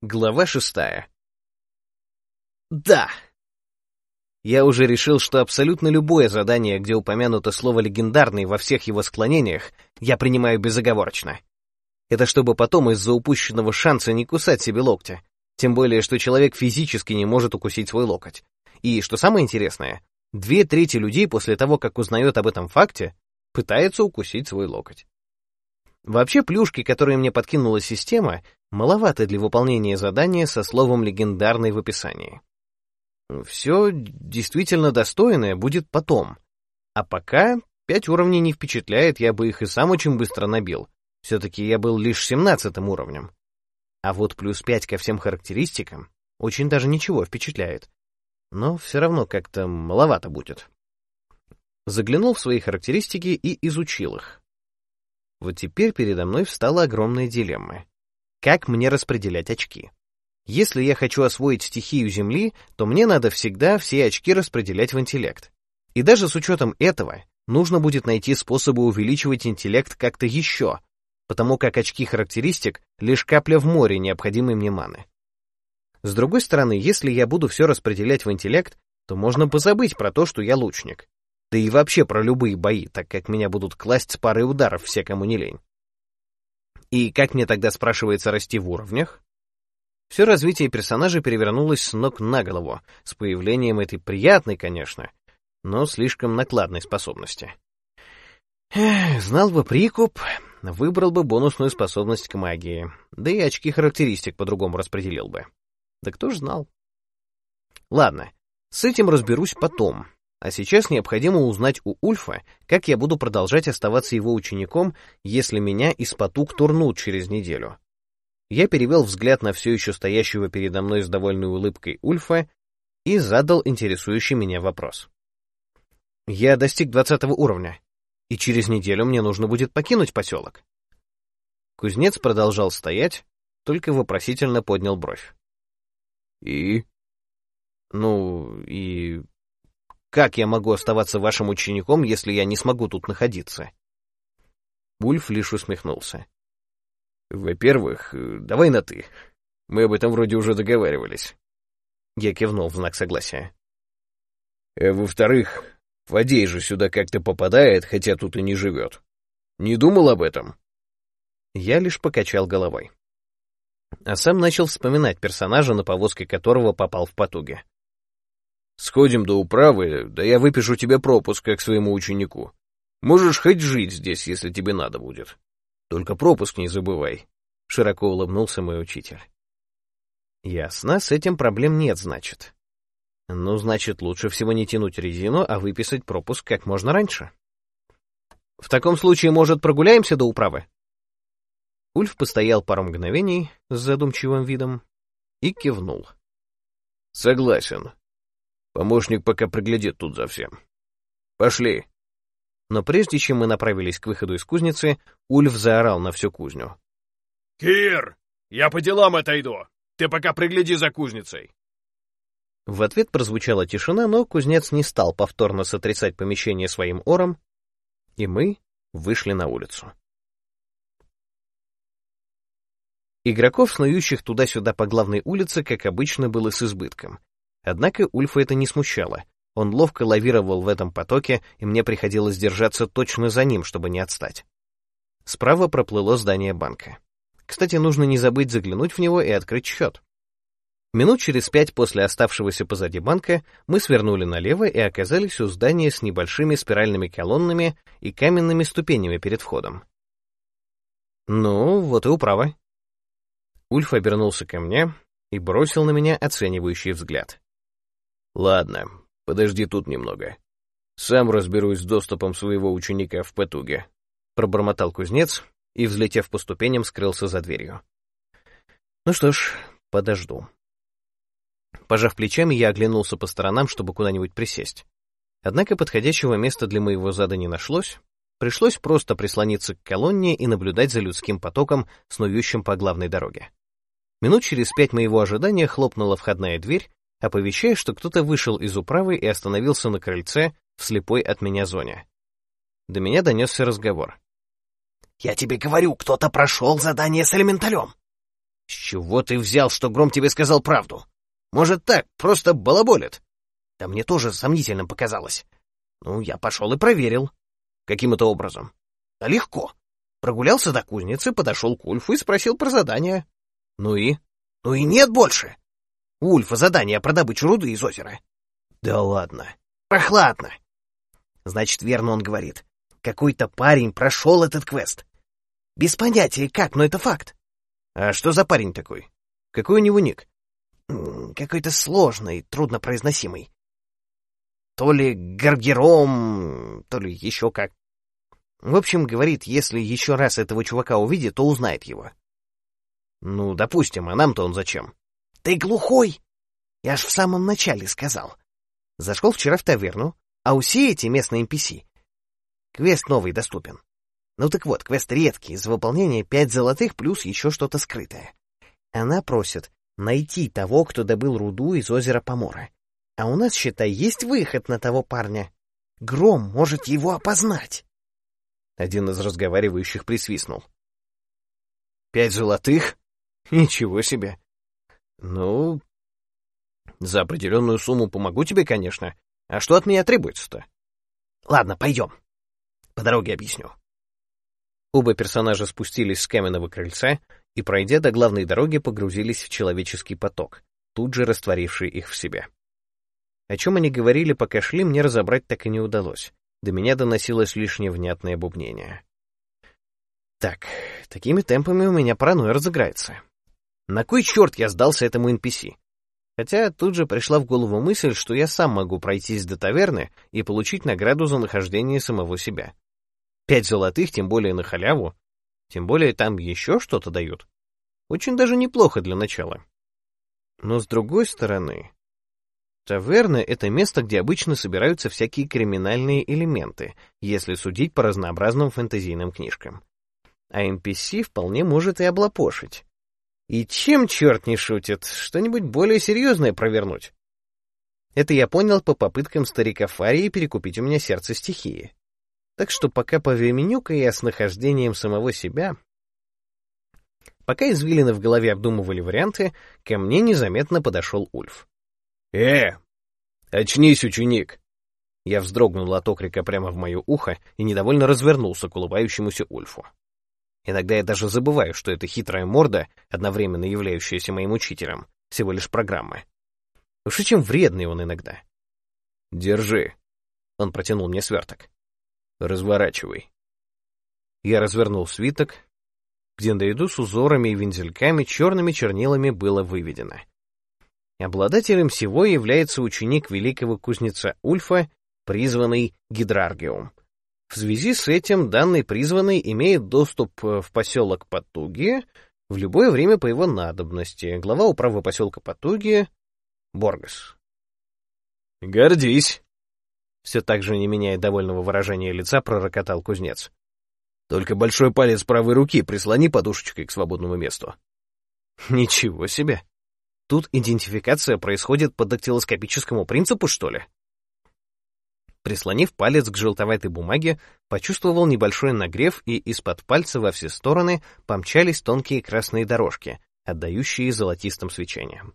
Глава шестая. Да! Я уже решил, что абсолютно любое задание, где упомянуто слово «легендарный» во всех его склонениях, я принимаю безоговорочно. Это чтобы потом из-за упущенного шанса не кусать себе локтя. Тем более, что человек физически не может укусить свой локоть. И, что самое интересное, две трети людей после того, как узнает об этом факте, пытаются укусить свой локоть. Вообще, плюшки, которые мне подкинула система, маловато для выполнения задания со словом «легендарный» в описании. Все действительно достойное будет потом. А пока пять уровней не впечатляет, я бы их и сам очень быстро набил. Все-таки я был лишь семнадцатым уровнем. А вот плюс пять ко всем характеристикам очень даже ничего впечатляет. Но все равно как-то маловато будет. Заглянул в свои характеристики и изучил их. Вот теперь передо мной встала огромная дилемма. Как мне распределять очки? Если я хочу освоить стихию Земли, то мне надо всегда все очки распределять в интеллект. И даже с учетом этого, нужно будет найти способы увеличивать интеллект как-то еще, потому как очки характеристик — лишь капля в море необходимой мне маны. С другой стороны, если я буду все распределять в интеллект, то можно позабыть про то, что я лучник. Да и вообще про любые бои, так как меня будут класть с парой ударов все, кому не лень. И как мне тогда, спрашивается, расти в уровнях? Все развитие персонажа перевернулось с ног на голову, с появлением этой приятной, конечно, но слишком накладной способности. Эх, знал бы прикуп, выбрал бы бонусную способность к магии, да и очки характеристик по-другому распределил бы. Да кто ж знал? Ладно, с этим разберусь потом, а сейчас необходимо узнать у Ульфа, как я буду продолжать оставаться его учеником, если меня из потуг турнут через неделю. Я перевел взгляд на все еще стоящего передо мной с довольной улыбкой Ульфа и задал интересующий меня вопрос. Я достиг двадцатого уровня, и через неделю мне нужно будет покинуть поселок. Кузнец продолжал стоять, только вопросительно поднял бровь. «И?» «Ну, и как я могу оставаться вашим учеником, если я не смогу тут находиться?» Ульф лишь усмехнулся. «Во-первых, давай на «ты». Мы об этом вроде уже договаривались». Я кивнул в знак согласия. А «Во-вторых, Фадей же сюда как-то попадает, хотя тут и не живет. Не думал об этом?» Я лишь покачал головой. А сам начал вспоминать персонажа, на повозке которого попал в потуге. Сходим до управы, да я выпишу тебе пропуск, как своему ученику. Можешь хоть жить здесь, если тебе надо будет. Только пропуск не забывай», — широко улыбнулся мой учитель. «Ясно, с этим проблем нет, значит. Ну, значит, лучше всего не тянуть резину, а выписать пропуск как можно раньше. В таком случае, может, прогуляемся до управы?» Ульф постоял пару мгновений с задумчивым видом и кивнул. «Согласен. Помощник пока приглядит тут за всем. Пошли. Но прежде чем мы направились к выходу из кузницы, Ульф заорал на всю кузню. «Кир, я по делам отойду. Ты пока пригляди за кузницей». В ответ прозвучала тишина, но кузнец не стал повторно сотрясать помещение своим ором, и мы вышли на улицу. Игроков, снующих туда-сюда по главной улице, как обычно, было с избытком. Однако Ульфа это не смущало. Он ловко лавировал в этом потоке, и мне приходилось держаться точно за ним, чтобы не отстать. Справа проплыло здание банка. Кстати, нужно не забыть заглянуть в него и открыть счет. Минут через пять после оставшегося позади банка мы свернули налево и оказались у здания с небольшими спиральными колоннами и каменными ступенями перед входом. Ну, вот и управа. Ульф обернулся ко мне и бросил на меня оценивающий взгляд. Ладно, подожди тут немного. Сам разберусь с доступом своего ученика в Петуге. Пробормотал кузнец и, взлетев по ступеням, скрылся за дверью. Ну что ж, подожду. Пожав плечами, я оглянулся по сторонам, чтобы куда-нибудь присесть. Однако подходящего места для моего зада не нашлось. Пришлось просто прислониться к колонне и наблюдать за людским потоком, снующим по главной дороге. Минут через пять моего ожидания хлопнула входная дверь, оповещая, что кто-то вышел из управы и остановился на крыльце в слепой от меня зоне. До меня донесся разговор. «Я тебе говорю, кто-то прошел задание с элементалем!» С чего ты взял, что Гром тебе сказал правду? Может так, просто балаболит? Да мне тоже сомнительным показалось. Ну, я пошел и проверил. Каким это образом? Да легко. Прогулялся до кузницы, подошел к Ульфу и спросил про задание. Ну и? Ну и нет больше. У Ульфа задание про добычу руды из озера. Да ладно. Прохладно. Значит, верно он говорит. Какой-то парень прошел этот квест. Без понятия как, но это факт. А что за парень такой? Какой у него ник? Какой-то сложный, труднопроизносимый. То ли Гаргером, то ли еще как. В общем, говорит, если еще раз этого чувака увидит, то узнает его. Ну, допустим, а нам-то он зачем? Ты глухой! Я ж в самом начале сказал. Зашел вчера в таверну, а усеете местные NPC. Квест новый доступен. Ну так вот, квест редкий, за выполнение пять золотых плюс еще что-то скрытое. Она просит найти того, кто добыл руду из озера Помора. А у нас, считай, есть выход на того парня. Гром может его опознать. Один из разговаривающих присвистнул. «Пять золотых? Ничего себе! Ну, за определенную сумму помогу тебе, конечно. А что от меня требуется-то? Ладно, пойдем. По дороге объясню». Оба персонажа спустились с каменного крыльца и, пройдя до главной дороги, погрузились в человеческий поток, тут же растворивший их в себе. О чем они говорили, пока шли, мне разобрать так и не удалось. До меня доносилось лишь невнятное бубнение. Так, такими темпами у меня паранойя разыграется. На кой черт я сдался этому NPC? Хотя тут же пришла в голову мысль, что я сам могу пройтись до таверны и получить награду за нахождение самого себя. Пять золотых, тем более на халяву. Тем более там еще что-то дают. Очень даже неплохо для начала. Но с другой стороны, Таверна — это место, где обычно собираются всякие криминальные элементы, если судить по разнообразным фэнтезийным книжкам. А NPC вполне может и облапошить. И чем черт не шутит, что-нибудь более серьезное провернуть? Это я понял по попыткам старика Фарии перекупить у меня сердце стихии. Так что пока повременю-ка я с нахождением самого себя... Пока извилины в голове обдумывали варианты, ко мне незаметно подошел Ульф. «Э, очнись, ученик!» Я вздрогнул от окрика прямо в мое ухо и недовольно развернулся к улыбающемуся Ульфу. Иногда я даже забываю, что эта хитрая морда, одновременно являющаяся моим учителем, всего лишь программа. Уж и чем вредный он иногда. «Держи!» — он протянул мне сверток. «Разворачивай». Я развернул свиток, где наряду с узорами и вензельками черными чернилами было выведено — Обладателем всего является ученик великого кузнеца Ульфа, призванный Гидраргиум. В связи с этим данный призванный имеет доступ э, в поселок Потуги в любое время по его надобности. Глава управы поселка Потуги — Боргас. «Гордись!» Все так же, не меняя довольного выражения лица, пророкотал кузнец. «Только большой палец правой руки прислони подушечкой к свободному месту». «Ничего себе!» Тут идентификация происходит по дактилоскопическому принципу, что ли? Прислонив палец к желтоватой бумаге, почувствовал небольшой нагрев, и из-под пальца во все стороны помчались тонкие красные дорожки, отдающие золотистым свечением.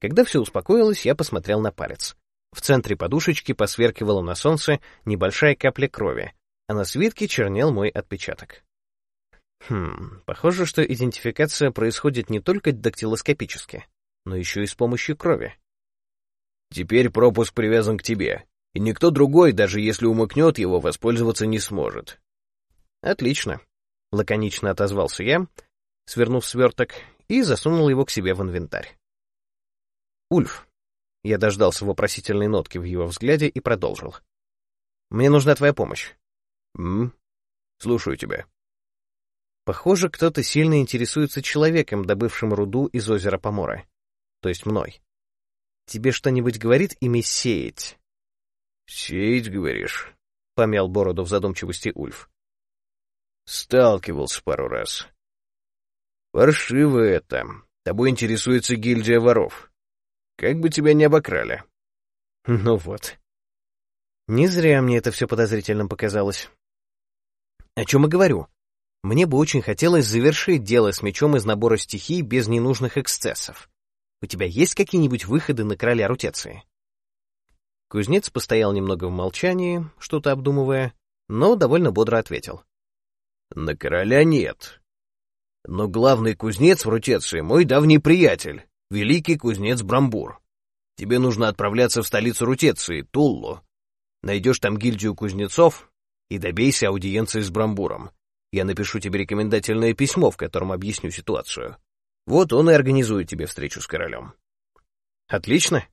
Когда все успокоилось, я посмотрел на палец. В центре подушечки посверкивала на солнце небольшая капля крови, а на свитке чернел мой отпечаток. Хм, похоже, что идентификация происходит не только дактилоскопически, но еще и с помощью крови. Теперь пропуск привязан к тебе, и никто другой, даже если умыкнет его, воспользоваться не сможет. Отлично, лаконично отозвался я, свернув сверток, и засунул его к себе в инвентарь. Ульф. Я дождался вопросительной нотки в его взгляде и продолжил. Мне нужна твоя помощь. М? Слушаю тебя. Похоже, кто-то сильно интересуется человеком, добывшим руду из озера Помора. То есть мной. Тебе что-нибудь говорит имя Сеять? Сеять, говоришь? Помял бороду в задумчивости Ульф. Сталкивался пару раз. Паршиво это. Тобой интересуется гильдия воров. Как бы тебя не обокрали. Ну вот. Не зря мне это все подозрительным показалось. О чем и говорю. Мне бы очень хотелось завершить дело с мечом из набора стихий без ненужных эксцессов. У тебя есть какие-нибудь выходы на короля рутеции? Кузнец постоял немного в молчании, что-то обдумывая, но довольно бодро ответил. На короля нет. Но главный кузнец в рутеции мой давний приятель, великий кузнец Брамбур. Тебе нужно отправляться в столицу Рутеции, Туллу. Найдешь там гильдию кузнецов и добейся аудиенции с Брамбуром. Я напишу тебе рекомендательное письмо, в котором объясню ситуацию. Вот он и организует тебе встречу с королем. Отлично.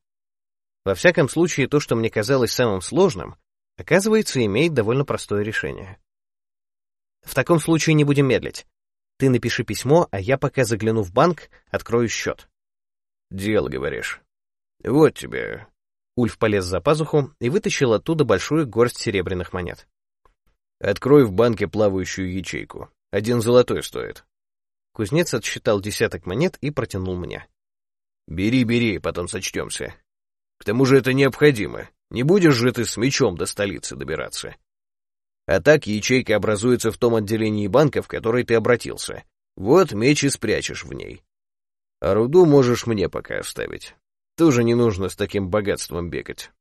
Во всяком случае, то, что мне казалось самым сложным, оказывается, имеет довольно простое решение. В таком случае не будем медлить. Ты напиши письмо, а я пока загляну в банк, открою счет. Дело, говоришь. Вот тебе. Ульф полез за пазуху и вытащил оттуда большую горсть серебряных монет. Открой в банке плавающую ячейку. Один золотой стоит. Кузнец отсчитал десяток монет и протянул мне. Бери, бери, потом сочтемся. К тому же это необходимо. Не будешь же ты с мечом до столицы добираться. А так ячейка образуется в том отделении банка, в который ты обратился. Вот меч и спрячешь в ней. А руду можешь мне пока оставить. Тоже не нужно с таким богатством бегать.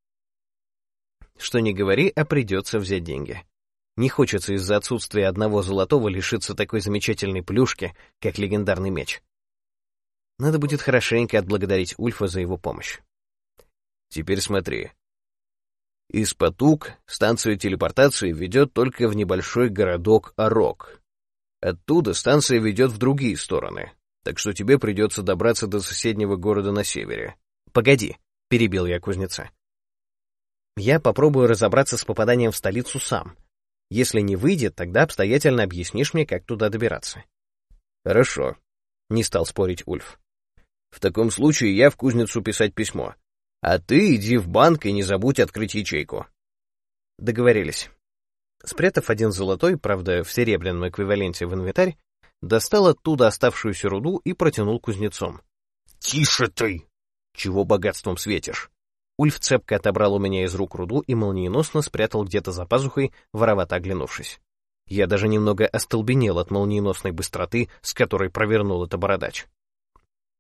Что не говори, а придется взять деньги. Не хочется из-за отсутствия одного золотого лишиться такой замечательной плюшки, как легендарный меч. Надо будет хорошенько отблагодарить Ульфа за его помощь. Теперь смотри. Из Патук станция телепортации ведет только в небольшой городок Арок. Оттуда станция ведет в другие стороны, так что тебе придется добраться до соседнего города на севере. Погоди, перебил я кузнеца. Я попробую разобраться с попаданием в столицу сам — если не выйдет, тогда обстоятельно объяснишь мне, как туда добираться. Хорошо, не стал спорить Ульф. В таком случае я в кузницу писать письмо. А ты иди в банк и не забудь открыть ячейку. Договорились. Спрятав один золотой, правда, в серебряном эквиваленте в инвентарь, достал оттуда оставшуюся руду и протянул кузнецом. «Тише ты! Чего богатством светишь? Ульф цепко отобрал у меня из рук руду и молниеносно спрятал где-то за пазухой, воровато оглянувшись. Я даже немного остолбенел от молниеносной быстроты, с которой провернул это бородач.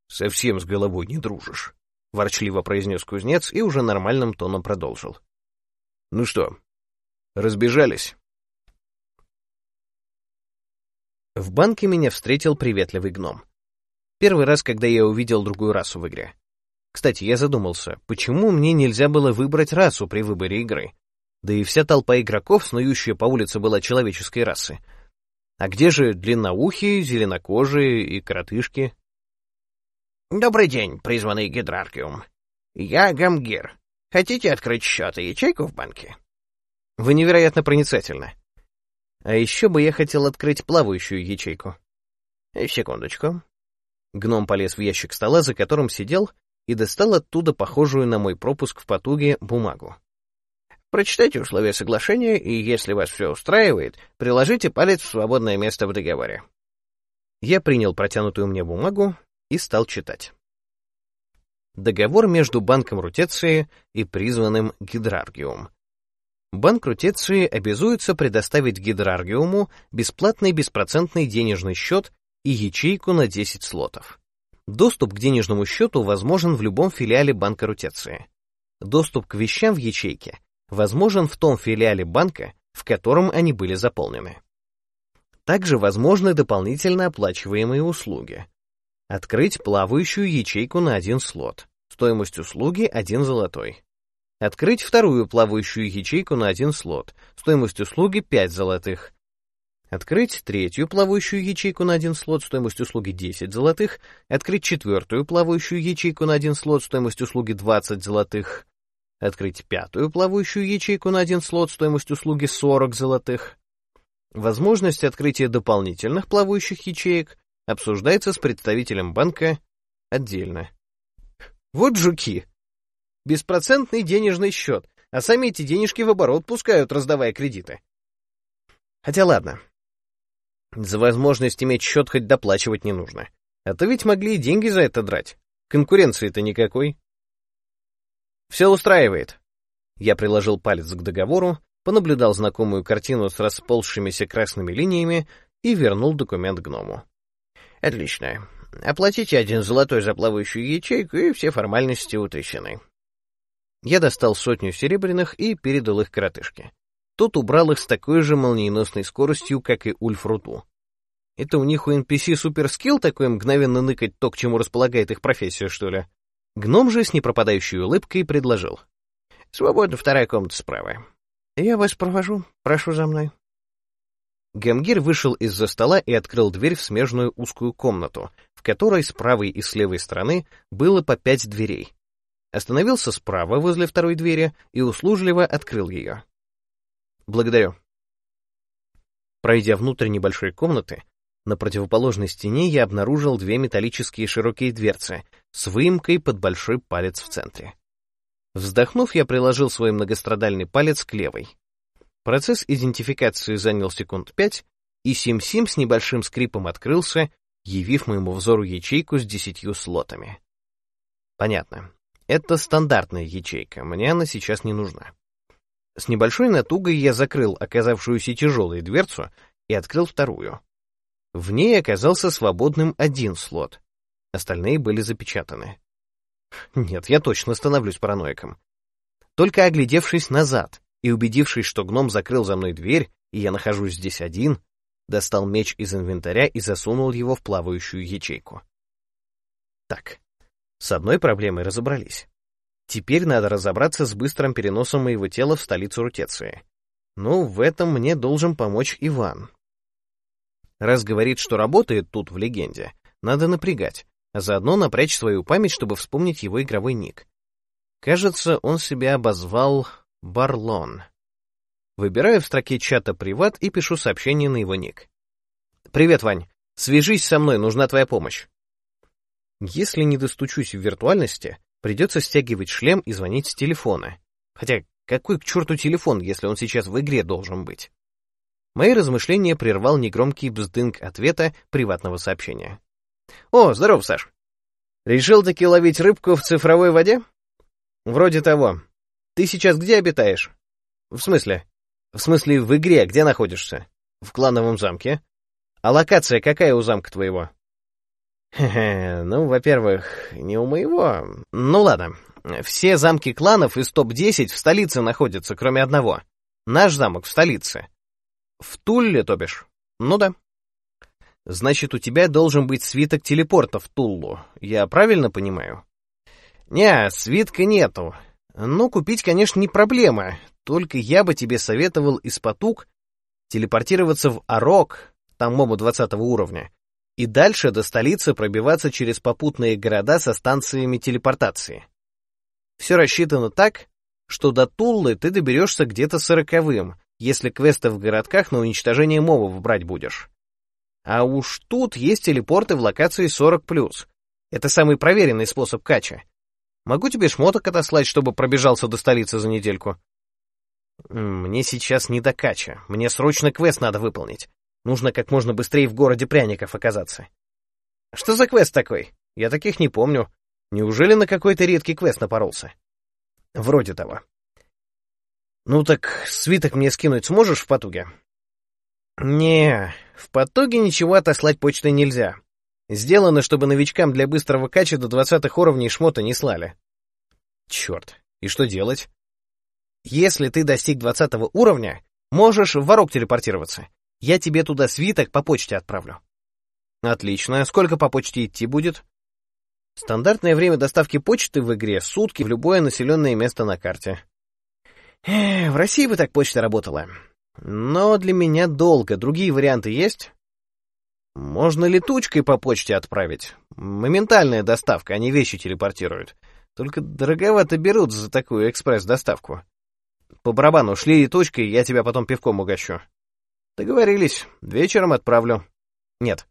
«Совсем с головой не дружишь», — ворчливо произнес кузнец и уже нормальным тоном продолжил. «Ну что, разбежались?» В банке меня встретил приветливый гном. Первый раз, когда я увидел другую расу в игре. Кстати, я задумался, почему мне нельзя было выбрать расу при выборе игры? Да и вся толпа игроков, снующая по улице, была человеческой расы. А где же длинноухие, зеленокожие и коротышки? «Добрый день, призванный Гидраркиум. Я Гамгир. Хотите открыть счет и ячейку в банке?» «Вы невероятно проницательны. А еще бы я хотел открыть плавающую ячейку». «Секундочку». Гном полез в ящик стола, за которым сидел, и достал оттуда похожую на мой пропуск в потуге бумагу. Прочитайте условия соглашения, и если вас все устраивает, приложите палец в свободное место в договоре. Я принял протянутую мне бумагу и стал читать. Договор между Банком Рутеции и призванным Гидраргиум. Банк Рутеции обязуется предоставить Гидраргиуму бесплатный беспроцентный денежный счет и ячейку на 10 слотов. Доступ к денежному счету возможен в любом филиале банка Рутеции. Доступ к вещам в ячейке возможен в том филиале банка, в котором они были заполнены. Также возможны дополнительно оплачиваемые услуги. Открыть плавающую ячейку на один слот. Стоимость услуги 1 золотой. Открыть вторую плавающую ячейку на один слот. Стоимость услуги 5 золотых. Открыть третью плавающую ячейку на один слот, стоимость услуги 10 золотых. Открыть четвертую плавающую ячейку на один слот, стоимость услуги 20 золотых. Открыть пятую плавающую ячейку на один слот, стоимость услуги 40 золотых. Возможность открытия дополнительных плавающих ячеек обсуждается с представителем банка отдельно. Вот жуки! Беспроцентный денежный счет, а сами эти денежки в оборот пускают, раздавая кредиты. Хотя ладно, за возможность иметь счет хоть доплачивать не нужно. А то ведь могли и деньги за это драть. Конкуренции-то никакой. Все устраивает. Я приложил палец к договору, понаблюдал знакомую картину с расползшимися красными линиями и вернул документ гному. «Отлично. Оплатите один золотой за плавающую ячейку, и все формальности утрясены». Я достал сотню серебряных и передал их коротышке. Тот убрал их с такой же молниеносной скоростью, как и Ульфруту. Это у них у NPC суперскилл такой мгновенно ныкать то, к чему располагает их профессия, что ли? Гном же с непропадающей улыбкой предложил. «Свободна вторая комната справа. Я вас провожу. Прошу за мной». Гамгир вышел из-за стола и открыл дверь в смежную узкую комнату, в которой с правой и с левой стороны было по пять дверей. Остановился справа возле второй двери и услужливо открыл ее. «Благодарю». Пройдя внутрь небольшой комнаты, на противоположной стене я обнаружил две металлические широкие дверцы с выемкой под большой палец в центре. Вздохнув, я приложил свой многострадальный палец к левой. Процесс идентификации занял секунд пять, и Сим-Сим с небольшим скрипом открылся, явив моему взору ячейку с десятью слотами. Понятно. Это стандартная ячейка, мне она сейчас не нужна. С небольшой натугой я закрыл оказавшуюся тяжелой дверцу и открыл вторую. В ней оказался свободным один слот. Остальные были запечатаны. Нет, я точно становлюсь параноиком. Только оглядевшись назад и убедившись, что гном закрыл за мной дверь, и я нахожусь здесь один, достал меч из инвентаря и засунул его в плавающую ячейку. Так, с одной проблемой разобрались. Теперь надо разобраться с быстрым переносом моего тела в столицу Рутеции. Ну, в этом мне должен помочь Иван. Раз говорит, что работает тут в легенде, надо напрягать, а заодно напрячь свою память, чтобы вспомнить его игровой ник. Кажется, он себя обозвал Барлон. Выбираю в строке чата «Приват» и пишу сообщение на его ник. «Привет, Вань. Свяжись со мной, нужна твоя помощь». Если не достучусь в виртуальности, придется стягивать шлем и звонить с телефона. Хотя какой к черту телефон, если он сейчас в игре должен быть? Мои размышления прервал негромкий бздынг ответа приватного сообщения. «О, здоров, Саш. Решил таки ловить рыбку в цифровой воде?» «Вроде того. Ты сейчас где обитаешь?» «В смысле?» «В смысле, в игре где находишься?» «В клановом замке». «А локация какая у замка твоего?» «Хе-хе, ну, во-первых, не у моего. Ну ладно, все замки кланов из топ-10 в столице находятся, кроме одного. Наш замок в столице. В Тулле, то бишь? Ну да. Значит, у тебя должен быть свиток телепорта в Туллу. Я правильно понимаю? Не, свитка нету. Ну, купить, конечно, не проблема. Только я бы тебе советовал из потуг телепортироваться в Арок, там мобу 20 уровня, и дальше до столицы пробиваться через попутные города со станциями телепортации. Все рассчитано так, что до Туллы ты доберешься где-то сороковым, если квесты в городках на уничтожение мобов брать будешь. А уж тут есть телепорты в локации 40+. Это самый проверенный способ кача. Могу тебе шмоток отослать, чтобы пробежался до столицы за недельку? Мне сейчас не до кача. Мне срочно квест надо выполнить. Нужно как можно быстрее в городе пряников оказаться. Что за квест такой? Я таких не помню. Неужели на какой-то редкий квест напоролся? Вроде того. «Ну так свиток мне скинуть сможешь в потуге?» «Не, в потуге ничего отослать почтой нельзя. Сделано, чтобы новичкам для быстрого кача до двадцатых уровней шмота не слали». «Черт, и что делать?» «Если ты достиг двадцатого уровня, можешь в ворок телепортироваться. Я тебе туда свиток по почте отправлю». «Отлично. Сколько по почте идти будет?» Стандартное время доставки почты в игре — сутки в любое населенное место на карте. В России бы так почта работала. Но для меня долго. Другие варианты есть? Можно летучкой по почте отправить. Моментальная доставка, они вещи телепортируют. Только дороговато берут за такую экспресс-доставку. По барабану, шли летучкой, я тебя потом пивком угощу. Договорились, вечером отправлю. Нет,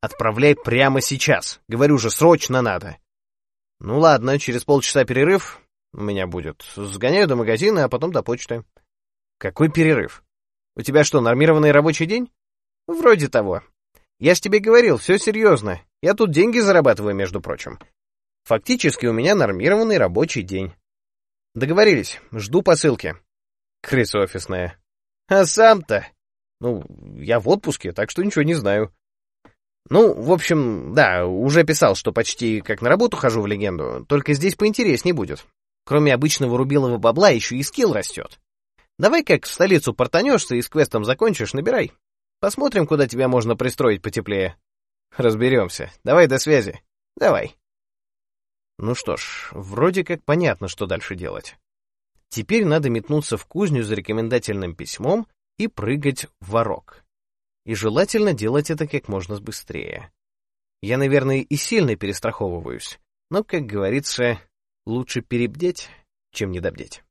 отправляй прямо сейчас. Говорю же, срочно надо. Ну ладно, через полчаса перерыв, у меня будет. Сгоняю до магазина, а потом до почты. Какой перерыв? У тебя что, нормированный рабочий день? Вроде того. Я ж тебе говорил, все серьезно. Я тут деньги зарабатываю, между прочим. Фактически у меня нормированный рабочий день. Договорились, жду посылки. Крыса офисная. А сам-то? Ну, я в отпуске, так что ничего не знаю. Ну, в общем, да, уже писал, что почти как на работу хожу в легенду, только здесь поинтереснее будет. Кроме обычного рубилого бабла еще и скилл растет. Давай как в столицу портанешься и с квестом закончишь, набирай. Посмотрим, куда тебя можно пристроить потеплее. Разберемся. Давай до связи. Давай. Ну что ж, вроде как понятно, что дальше делать. Теперь надо метнуться в кузню за рекомендательным письмом и прыгать в ворок. И желательно делать это как можно быстрее. Я, наверное, и сильно перестраховываюсь, но, как говорится, лучше перебдеть, чем недобдеть.